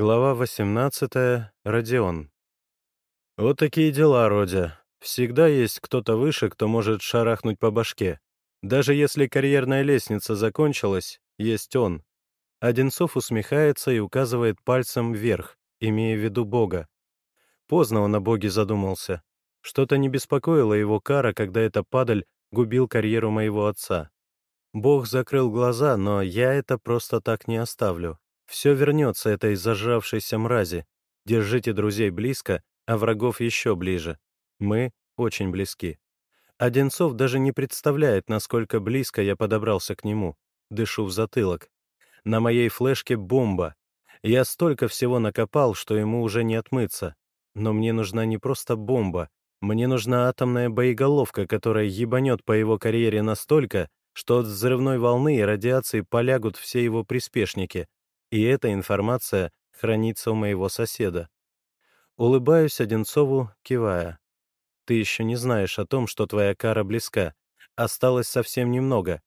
Глава 18. Родион. Вот такие дела, Родя. Всегда есть кто-то выше, кто может шарахнуть по башке. Даже если карьерная лестница закончилась, есть он. Одинцов усмехается и указывает пальцем вверх, имея в виду Бога. Поздно он о Боге задумался. Что-то не беспокоило его кара, когда эта падаль губил карьеру моего отца. Бог закрыл глаза, но я это просто так не оставлю. Все вернется этой зажравшейся мрази. Держите друзей близко, а врагов еще ближе. Мы очень близки. Одинцов даже не представляет, насколько близко я подобрался к нему. Дышу в затылок. На моей флешке бомба. Я столько всего накопал, что ему уже не отмыться. Но мне нужна не просто бомба. Мне нужна атомная боеголовка, которая ебанет по его карьере настолько, что от взрывной волны и радиации полягут все его приспешники, и эта информация хранится у моего соседа. Улыбаюсь Одинцову, кивая. Ты еще не знаешь о том, что твоя кара близка. Осталось совсем немного.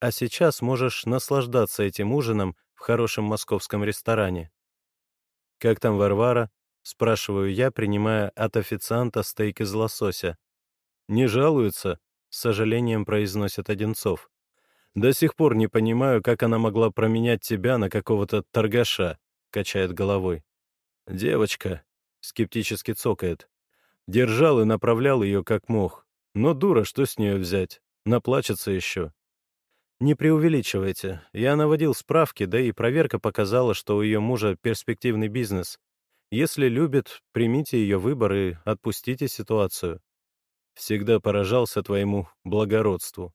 А сейчас можешь наслаждаться этим ужином в хорошем московском ресторане. «Как там Варвара?» — спрашиваю я, принимая от официанта стейк из лосося. «Не жалуется», — с сожалением произносит Одинцов. До сих пор не понимаю, как она могла променять тебя на какого-то торгаша», — качает головой. «Девочка», — скептически цокает. Держал и направлял ее как мог. Но дура, что с нее взять? Наплачется еще. Не преувеличивайте. Я наводил справки, да и проверка показала, что у ее мужа перспективный бизнес. Если любит, примите ее выбор и отпустите ситуацию. Всегда поражался твоему благородству.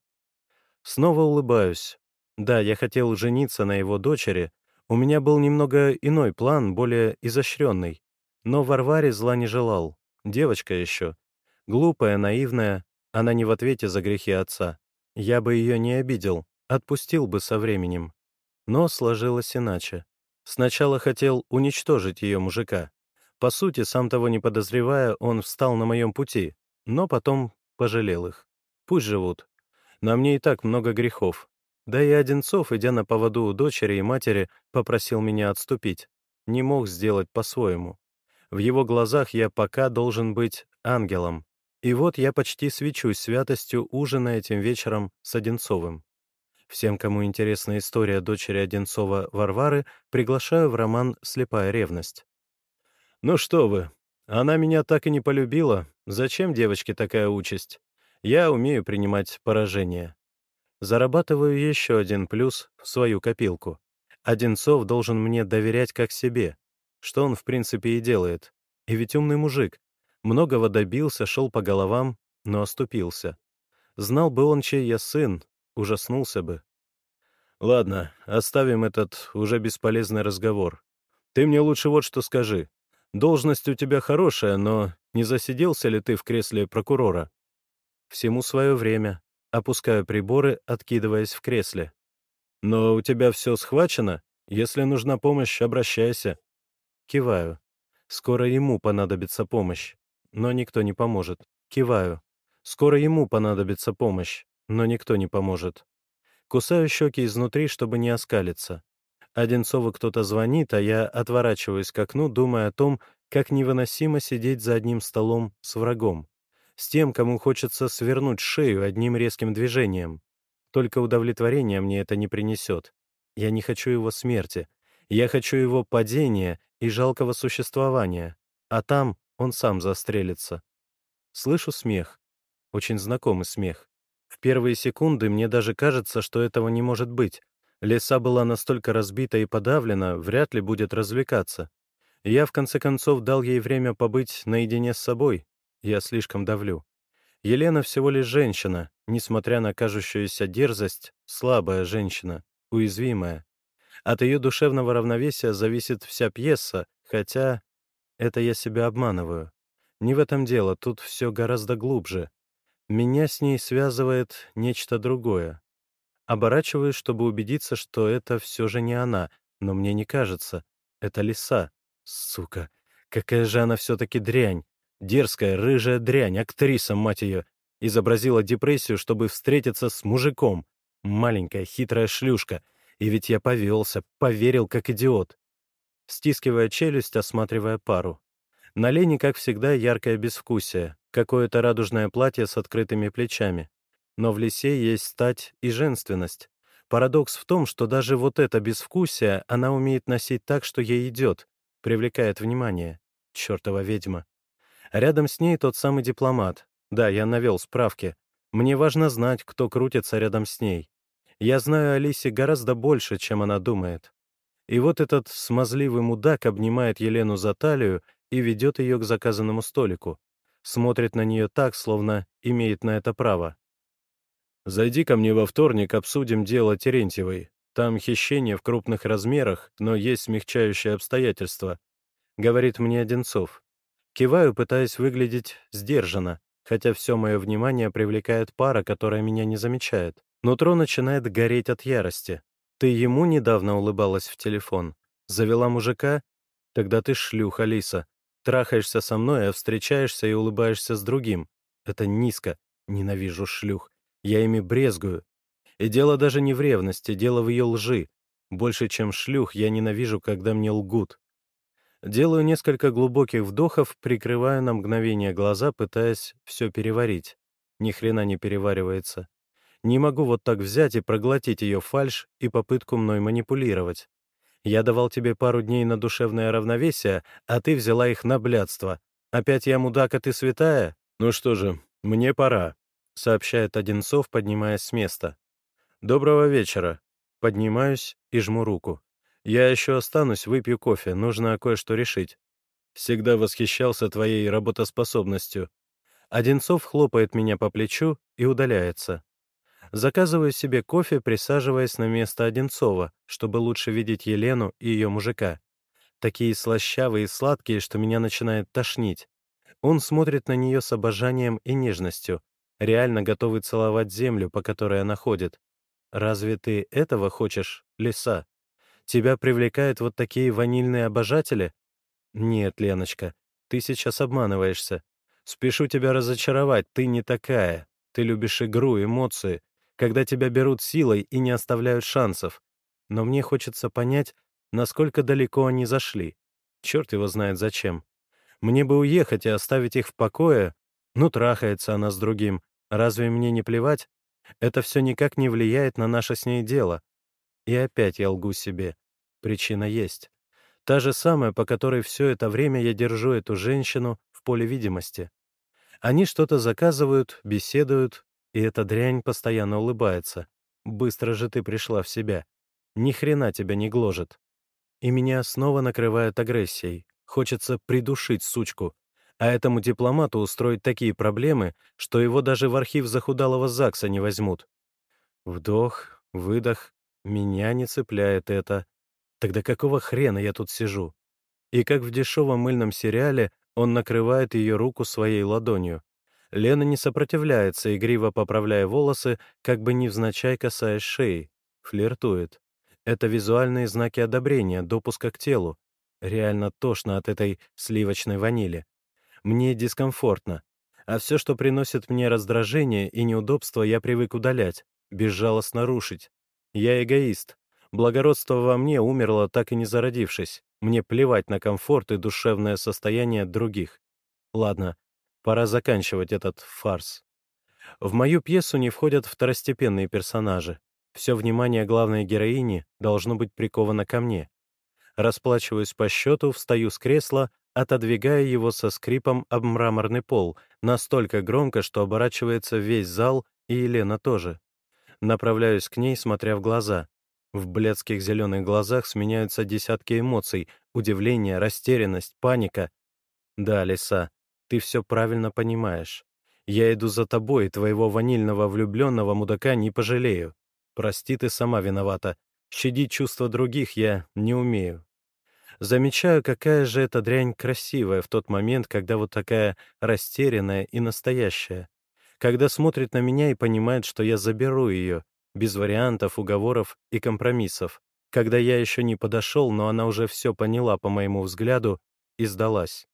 Снова улыбаюсь. Да, я хотел жениться на его дочери. У меня был немного иной план, более изощренный. Но Варваре зла не желал. Девочка еще. Глупая, наивная. Она не в ответе за грехи отца. Я бы ее не обидел, отпустил бы со временем. Но сложилось иначе. Сначала хотел уничтожить ее мужика. По сути, сам того не подозревая, он встал на моем пути, но потом пожалел их. Пусть живут. На мне и так много грехов. Да и Одинцов, идя на поводу у дочери и матери, попросил меня отступить. Не мог сделать по-своему. В его глазах я пока должен быть ангелом. И вот я почти свечусь святостью ужина этим вечером с Одинцовым. Всем, кому интересна история дочери Одинцова Варвары, приглашаю в роман «Слепая ревность». «Ну что вы, она меня так и не полюбила. Зачем девочке такая участь? Я умею принимать поражение. Зарабатываю еще один плюс в свою копилку. Одинцов должен мне доверять как себе, что он в принципе и делает. И ведь умный мужик. Многого добился, шел по головам, но оступился. Знал бы он, чей я сын, ужаснулся бы. Ладно, оставим этот уже бесполезный разговор. Ты мне лучше вот что скажи. Должность у тебя хорошая, но не засиделся ли ты в кресле прокурора? Всему свое время. Опускаю приборы, откидываясь в кресле. «Но у тебя все схвачено? Если нужна помощь, обращайся». Киваю. Скоро ему понадобится помощь, но никто не поможет. Киваю. Скоро ему понадобится помощь, но никто не поможет. Кусаю щеки изнутри, чтобы не оскалиться. Одинцову кто-то звонит, а я отворачиваюсь к окну, думая о том, как невыносимо сидеть за одним столом с врагом с тем, кому хочется свернуть шею одним резким движением. Только удовлетворения мне это не принесет. Я не хочу его смерти. Я хочу его падения и жалкого существования. А там он сам застрелится. Слышу смех. Очень знакомый смех. В первые секунды мне даже кажется, что этого не может быть. Леса была настолько разбита и подавлена, вряд ли будет развлекаться. Я, в конце концов, дал ей время побыть наедине с собой, я слишком давлю. Елена всего лишь женщина, несмотря на кажущуюся дерзость, слабая женщина, уязвимая. От ее душевного равновесия зависит вся пьеса, хотя это я себя обманываю. Не в этом дело, тут все гораздо глубже. Меня с ней связывает нечто другое. Оборачиваюсь, чтобы убедиться, что это все же не она, но мне не кажется. Это лиса. Сука, какая же она все-таки дрянь. Дерзкая, рыжая дрянь, актриса, мать ее, изобразила депрессию, чтобы встретиться с мужиком. Маленькая, хитрая шлюшка. И ведь я повелся, поверил как идиот. стискивая челюсть, осматривая пару. На Лене, как всегда, яркое безвкусие, какое-то радужное платье с открытыми плечами. Но в лисе есть стать и женственность. Парадокс в том, что даже вот это безвкусие она умеет носить так, что ей идет, привлекает внимание. Чёртова ведьма. Рядом с ней тот самый дипломат. Да, я навел справки. Мне важно знать, кто крутится рядом с ней. Я знаю Алисе гораздо больше, чем она думает. И вот этот смазливый мудак обнимает Елену за талию и ведет ее к заказанному столику. Смотрит на нее так, словно имеет на это право. «Зайди ко мне во вторник, обсудим дело Терентьевой. Там хищение в крупных размерах, но есть смягчающие обстоятельства», — говорит мне Одинцов. Киваю, пытаясь выглядеть сдержанно, хотя все мое внимание привлекает пара, которая меня не замечает. Нутро начинает гореть от ярости. Ты ему недавно улыбалась в телефон? Завела мужика? Тогда ты шлюха, Лиса. Трахаешься со мной, а встречаешься и улыбаешься с другим. Это низко. Ненавижу шлюх. Я ими брезгую. И дело даже не в ревности, дело в ее лжи. Больше, чем шлюх, я ненавижу, когда мне лгут. Делаю несколько глубоких вдохов, прикрываю на мгновение глаза, пытаясь все переварить. Ни хрена не переваривается. Не могу вот так взять и проглотить ее фальшь и попытку мной манипулировать. Я давал тебе пару дней на душевное равновесие, а ты взяла их на блядство. Опять я мудак, а ты святая? Ну что же, мне пора, — сообщает Одинцов, поднимаясь с места. Доброго вечера. Поднимаюсь и жму руку. Я еще останусь, выпью кофе, нужно кое-что решить. Всегда восхищался твоей работоспособностью. Одинцов хлопает меня по плечу и удаляется. Заказываю себе кофе, присаживаясь на место Одинцова, чтобы лучше видеть Елену и ее мужика. Такие слащавые и сладкие, что меня начинает тошнить. Он смотрит на нее с обожанием и нежностью, реально готовый целовать землю, по которой она ходит. Разве ты этого хочешь, лиса? Тебя привлекают вот такие ванильные обожатели? Нет, Леночка, ты сейчас обманываешься. Спешу тебя разочаровать, ты не такая. Ты любишь игру, эмоции, когда тебя берут силой и не оставляют шансов. Но мне хочется понять, насколько далеко они зашли. Черт его знает зачем. Мне бы уехать и оставить их в покое. Ну, трахается она с другим. Разве мне не плевать? Это все никак не влияет на наше с ней дело. И опять я лгу себе. Причина есть. Та же самая, по которой все это время я держу эту женщину в поле видимости. Они что-то заказывают, беседуют, и эта дрянь постоянно улыбается. Быстро же ты пришла в себя. Ни хрена тебя не гложет. И меня снова накрывает агрессией. Хочется придушить сучку. А этому дипломату устроить такие проблемы, что его даже в архив захудалого ЗАГСа не возьмут. Вдох, выдох. Меня не цепляет это. Тогда какого хрена я тут сижу? И как в дешевом мыльном сериале он накрывает ее руку своей ладонью. Лена не сопротивляется, игриво поправляя волосы, как бы невзначай касаясь шеи. Флиртует. Это визуальные знаки одобрения, допуска к телу. Реально тошно от этой сливочной ванили. Мне дискомфортно. А все, что приносит мне раздражение и неудобство, я привык удалять, безжалостно рушить. Я эгоист. Благородство во мне умерло, так и не зародившись. Мне плевать на комфорт и душевное состояние других. Ладно, Пора заканчивать этот фарс. В мою пьесу не входят второстепенные персонажи. Все внимание главной героини должно быть приковано ко мне. Расплачиваюсь по счету, встаю с кресла, отодвигая его со скрипом об мраморный пол, настолько громко, что оборачивается весь зал, и Елена тоже. Направляюсь к ней, смотря в глаза. В бледских зеленых глазах сменяются десятки эмоций — удивление, растерянность, паника. Да, лиса, ты все правильно понимаешь. Я иду за тобой, и твоего ванильного влюбленного мудака не пожалею. Прости, ты сама виновата. Щадить чувства других я не умею. Замечаю, какая же эта дрянь красивая в тот момент, когда вот такая растерянная и настоящая. Когда смотрит на меня и понимает, что я заберу ее, без вариантов, уговоров и компромиссов. Когда я еще не подошел, но она уже все поняла по моему взгляду и сдалась.